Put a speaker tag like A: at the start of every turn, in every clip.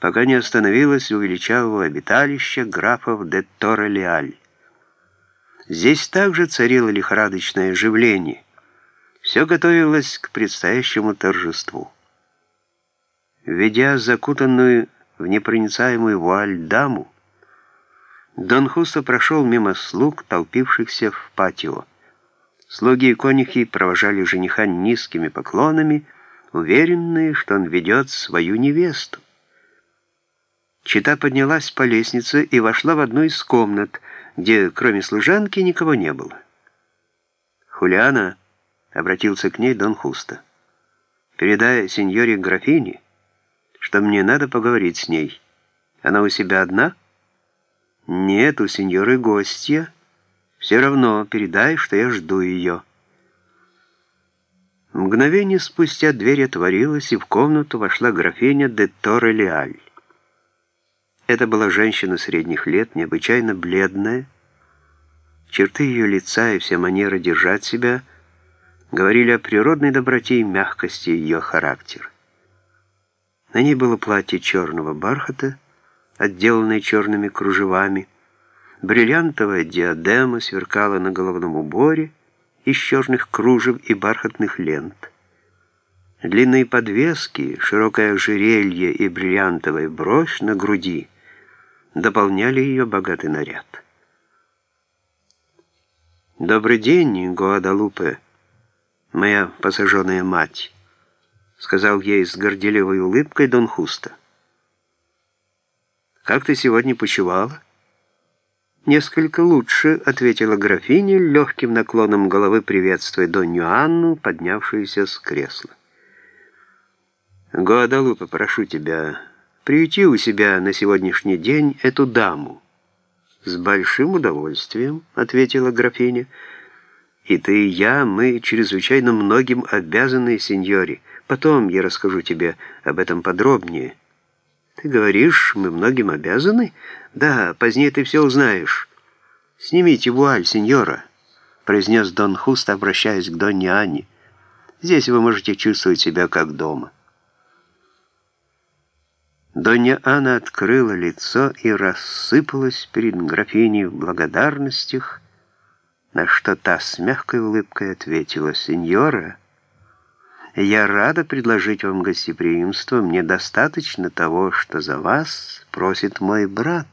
A: пока не остановилась у величавого обиталища графов де Торре-Леаль. Здесь также царило лихорадочное оживление. Все готовилось к предстоящему торжеству. Ведя закутанную в непроницаемую вуаль даму, Дон Хусто прошел мимо слуг, толпившихся в патио. Слуги и конюхи провожали жениха низкими поклонами, уверенные, что он ведет свою невесту. Чита поднялась по лестнице и вошла в одну из комнат, где кроме служанки никого не было. «Хулиана», — обратился к ней Дон Хуста, — «передай сеньоре графине, что мне надо поговорить с ней. Она у себя одна?» «Нет, у сеньоры гостья». Все равно передай, что я жду ее». Мгновение спустя дверь отворилась, и в комнату вошла графиня де Торре-Леаль. Это была женщина средних лет, необычайно бледная. Черты ее лица и вся манера держать себя говорили о природной доброте и мягкости ее характера. На ней было платье черного бархата, отделанное черными кружевами, Бриллиантовая диадема сверкала на головном уборе из черных кружев и бархатных лент. Длинные подвески, широкое ожерелье и бриллиантовая брошь на груди дополняли ее богатый наряд. «Добрый день, Гуадалупе, моя посаженная мать», сказал ей с горделивой улыбкой Дон Хуста. «Как ты сегодня почивала?» «Несколько лучше», — ответила графиня, легким наклоном головы приветствуя Донью Анну, поднявшуюся с кресла. «Гуадалупе, прошу тебя, приюти у себя на сегодняшний день эту даму». «С большим удовольствием», — ответила графиня. «И ты, и я, мы чрезвычайно многим обязаны, сеньоре. Потом я расскажу тебе об этом подробнее». «Ты говоришь, мы многим обязаны?» «Да, позднее ты все узнаешь. Снимите вуаль, сеньора», — произнес Дон Хуст, обращаясь к Донне Анне. «Здесь вы можете чувствовать себя как дома». Донья Анна открыла лицо и рассыпалась перед графиней в благодарностях, на что та с мягкой улыбкой ответила, «Сеньора, я рада предложить вам гостеприимство, мне достаточно того, что за вас просит мой брат».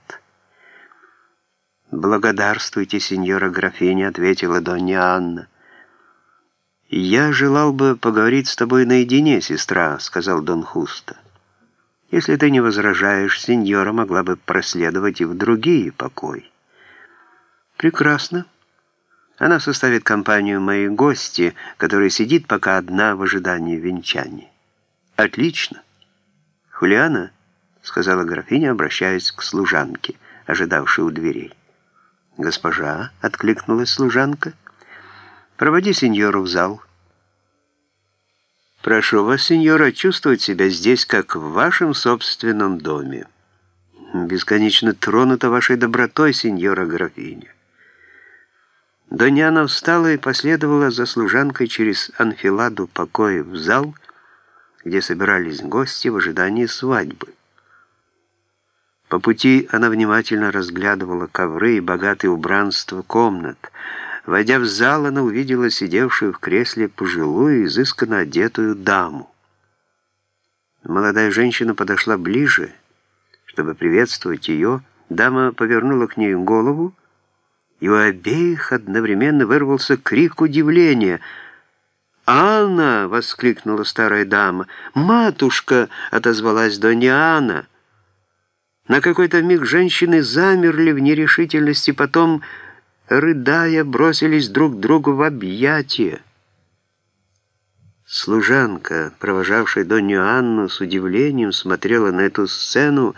A: «Благодарствуйте, сеньора графиня», — ответила Донья Анна. «Я желал бы поговорить с тобой наедине, сестра», — сказал Дон Хуста. «Если ты не возражаешь, сеньора могла бы проследовать и в другие покои». «Прекрасно. Она составит компанию моей гости, которая сидит пока одна в ожидании венчания». «Отлично. Хулиана», — сказала графиня, обращаясь к служанке, ожидавшей у дверей. «Госпожа», — откликнулась служанка, — «проводи сеньору в зал». «Прошу вас, сеньора, чувствовать себя здесь, как в вашем собственном доме. Бесконечно тронута вашей добротой, сеньора графиня». Доняна встала и последовала за служанкой через анфиладу покоя в зал, где собирались гости в ожидании свадьбы. По пути она внимательно разглядывала ковры и богатые убранства комнат. Войдя в зал, она увидела сидевшую в кресле пожилую, изысканно одетую даму. Молодая женщина подошла ближе, чтобы приветствовать ее. Дама повернула к ней голову, и у обеих одновременно вырвался крик удивления. «Анна!» — воскликнула старая дама. «Матушка!» — отозвалась Донья Анна. На какой-то миг женщины замерли в нерешительности, потом, рыдая, бросились друг другу в объятия. Служанка, провожавшая Донью Анну, с удивлением смотрела на эту сцену,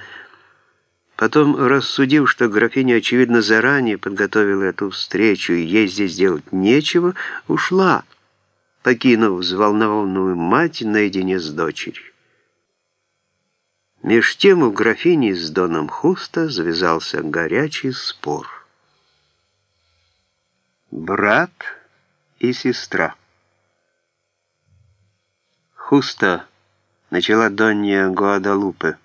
A: потом, рассудив, что графиня, очевидно, заранее подготовила эту встречу и ей здесь делать нечего, ушла, покинув взволнованную мать наедине с дочерью. Меж тем у графини с Доном Хуста завязался горячий спор. Брат и сестра. Хуста начала Донья Гуадалупе.